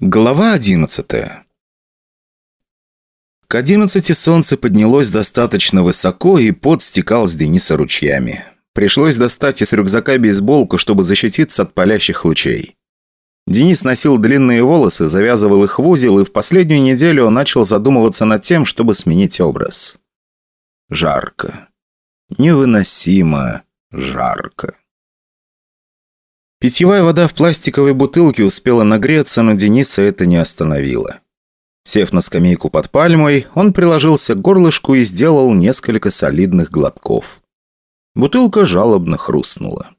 Глава одиннадцатая К одиннадцати солнце поднялось достаточно высоко, и пот стекал с Дениса ручьями. Пришлось достать из рюкзака бейсболку, чтобы защититься от палящих лучей. Денис носил длинные волосы, завязывал их в узел, и в последнюю неделю он начал задумываться над тем, чтобы сменить образ. Жарко. Невыносимо жарко. Питьевая вода в пластиковой бутылке успела нагреться, но Дениса это не остановило. Сев на скамейку под пальмой, он приложился к горлышку и сделал несколько солидных глотков. Бутылка жалобно хрустнула.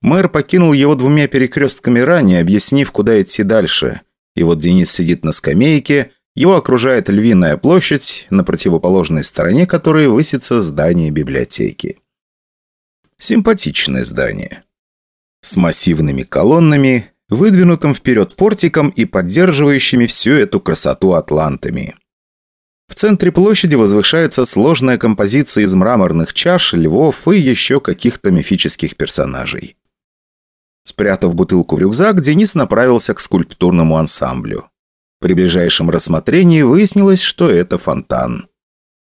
Мэр покинул его двумя перекрестками ранее, объяснив, куда идти дальше. И вот Денис сидит на скамейке, его окружает львиная площадь, на противоположной стороне которой высится здание библиотеки. Симпатичное здание с массивными колоннами, выдвинутым вперед портиком и поддерживающими всю эту красоту атлантами. В центре площади возвышается сложная композиция из мраморных чаш, львов и еще каких-то мифических персонажей. Спрятав бутылку в рюкзак, Денис направился к скульптурному ансамблю. При ближайшем рассмотрении выяснилось, что это фонтан.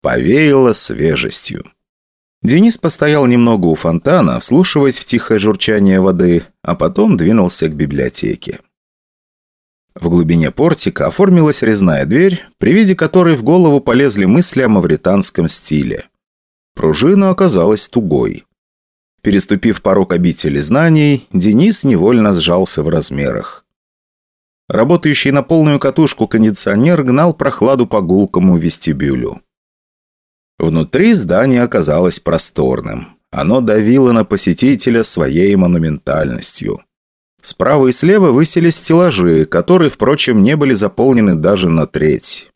Повеяло свежестью. Денис постоял немного у фонтана, вслушиваясь в тихое журчание воды, а потом двинулся к библиотеке. В глубине портика оформилась резная дверь, при виде которой в голову полезли мысли о мавританском стиле. Пружина оказалась тугой. Переступив порог обители знаний, Денис невольно сжался в размерах. Работающий на полную катушку кондиционер гнал прохладу по гулкому вестибюлю. Внутри здание оказалось просторным. Оно давило на посетителя своей монументальностью. Справа и слева высились стеллажи, которые, впрочем, не были заполнены даже на треть.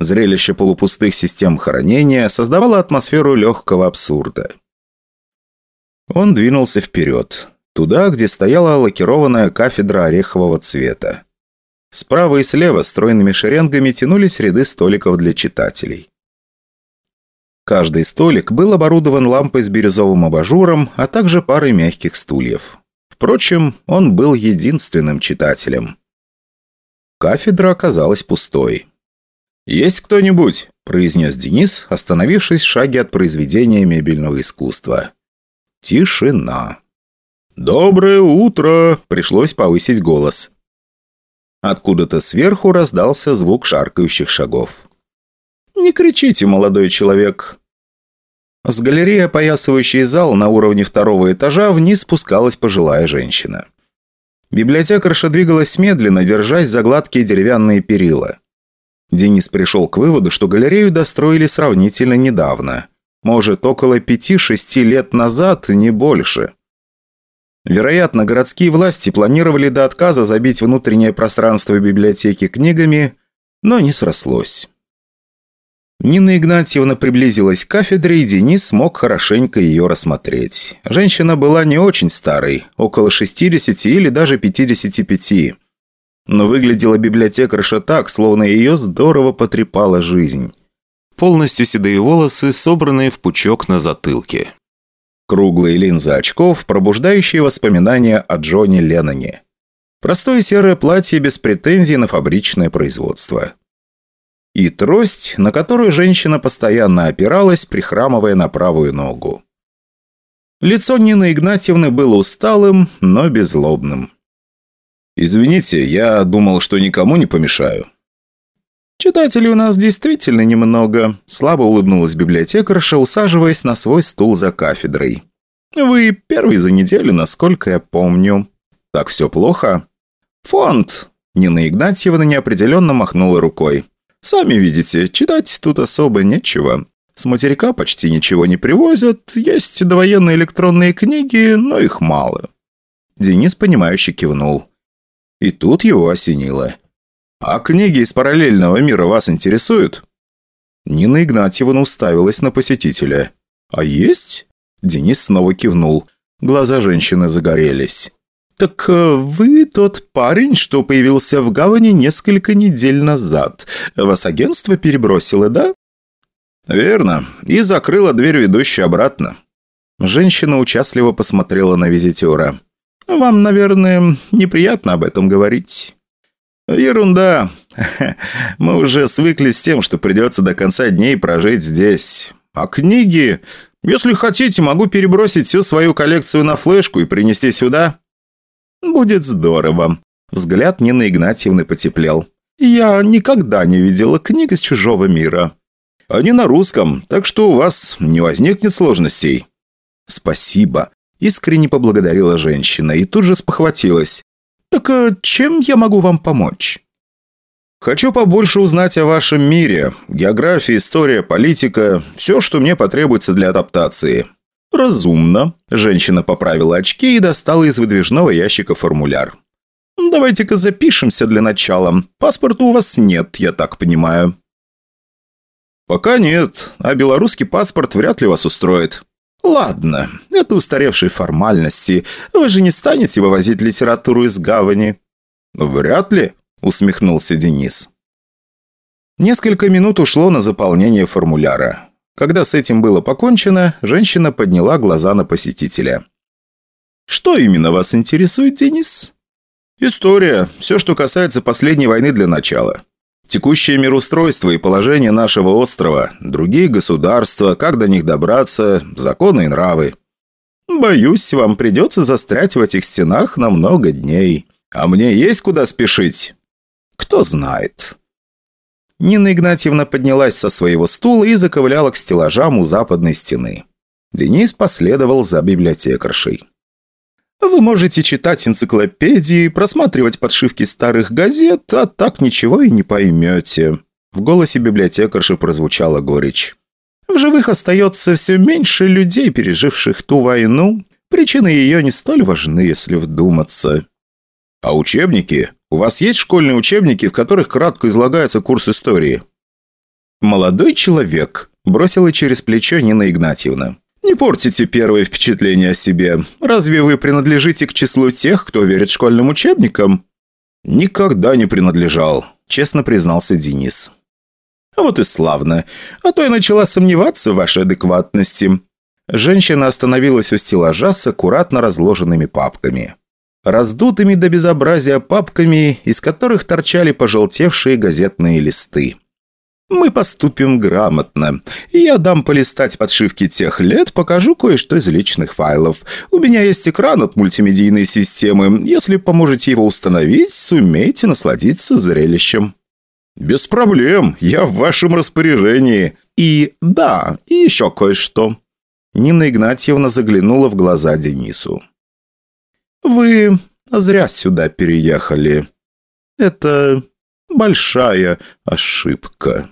Зрелище полупустых систем хранения создавало атмосферу легкого абсурда. Он двинулся вперед, туда, где стояла лакированная кафедра орехового цвета. Справа и слева стройными шеренгами тянулись ряды столиков для читателей. Каждый столик был оборудован лампой с бирюзовым абажуром, а также парой мягких стульев. Впрочем, он был единственным читателем. Кафедра оказалась пустой. «Есть кто-нибудь?» – произнес Денис, остановившись в шаге от произведения мебельного искусства. Тишина. «Доброе утро!» – пришлось повысить голос. Откуда-то сверху раздался звук шаркающих шагов. «Не кричите, молодой человек!» С галереи, опоясывающей зал на уровне второго этажа, вниз спускалась пожилая женщина. Библиотекарша двигалась медленно, держась за гладкие деревянные перила. Денис пришел к выводу, что галерею достроили сравнительно недавно. Может, около пяти-шести лет назад, не больше. Вероятно, городские власти планировали до отказа забить внутреннее пространство библиотеки книгами, но не срослось. Нина Игнатьевна приблизилась к кафедре, и Денис смог хорошенько ее рассмотреть. Женщина была не очень старой, около 60 или даже 55. Но выглядела библиотекарша так, словно ее здорово потрепала жизнь. Полностью седые волосы, собранные в пучок на затылке. Круглые линзы очков, пробуждающие воспоминания о Джоне Ленноне. Простое серое платье без претензий на фабричное производство и трость, на которую женщина постоянно опиралась, прихрамывая на правую ногу. Лицо Нины Игнатьевны было усталым, но беззлобным. «Извините, я думал, что никому не помешаю». «Читателей у нас действительно немного», – слабо улыбнулась библиотекарша, усаживаясь на свой стул за кафедрой. «Вы первый за неделю, насколько я помню». «Так все плохо?» «Фонд», – Нина Игнатьевна неопределенно махнула рукой. Сами видите, читать тут особо нечего. С материка почти ничего не привозят, есть довоенные электронные книги, но их мало». Денис, понимающе кивнул. И тут его осенило. «А книги из параллельного мира вас интересуют?» Нина Игнатьевна уставилась на посетителя. «А есть?» Денис снова кивнул. Глаза женщины загорелись. «Так э, вы тот парень, что появился в гавани несколько недель назад. Вас агентство перебросило, да?» «Верно. И закрыла дверь, ведущую обратно». Женщина участливо посмотрела на визитера. «Вам, наверное, неприятно об этом говорить». Ерунда. Мы уже свыклись с тем, что придется до конца дней прожить здесь. А книги... Если хотите, могу перебросить всю свою коллекцию на флешку и принести сюда. Будет здорово. Взгляд Нины Игнатьевны потеплел. Я никогда не видела книг из чужого мира. Они на русском, так что у вас не возникнет сложностей. Спасибо. Искренне поблагодарила женщина и тут же спохватилась. «Так а чем я могу вам помочь?» «Хочу побольше узнать о вашем мире. География, история, политика. Все, что мне потребуется для адаптации». «Разумно». Женщина поправила очки и достала из выдвижного ящика формуляр. «Давайте-ка запишемся для начала. Паспорта у вас нет, я так понимаю». «Пока нет, а белорусский паспорт вряд ли вас устроит». «Ладно, это устаревшие формальности. Вы же не станете вывозить литературу из гавани?» «Вряд ли», — усмехнулся Денис. Несколько минут ушло на заполнение формуляра. Когда с этим было покончено, женщина подняла глаза на посетителя. «Что именно вас интересует, Денис?» «История. Все, что касается последней войны для начала. Текущее мироустройство и положение нашего острова, другие государства, как до них добраться, законы и нравы. Боюсь, вам придется застрять в этих стенах на много дней. А мне есть куда спешить? Кто знает». Нина Игнатьевна поднялась со своего стула и заковыляла к стеллажам у западной стены. Денис последовал за библиотекаршей. Вы можете читать энциклопедии, просматривать подшивки старых газет, а так ничего и не поймете». В голосе библиотекарши прозвучала горечь. «В живых остается все меньше людей, переживших ту войну. Причины ее не столь важны, если вдуматься». «А учебники? У вас есть школьные учебники, в которых кратко излагается курс истории?» «Молодой человек», – бросила через плечо Нина Игнатьевна. Не портите первое впечатление о себе. Разве вы принадлежите к числу тех, кто верит школьным учебникам?» «Никогда не принадлежал», – честно признался Денис. «А вот и славно. А то я начала сомневаться в вашей адекватности». Женщина остановилась у стеллажа с аккуратно разложенными папками. Раздутыми до безобразия папками, из которых торчали пожелтевшие газетные листы. Мы поступим грамотно. Я дам полистать подшивки тех лет, покажу кое-что из личных файлов. У меня есть экран от мультимедийной системы. Если поможете его установить, сумеете насладиться зрелищем». «Без проблем. Я в вашем распоряжении. И да, и еще кое-что». Нина Игнатьевна заглянула в глаза Денису. «Вы зря сюда переехали. Это большая ошибка».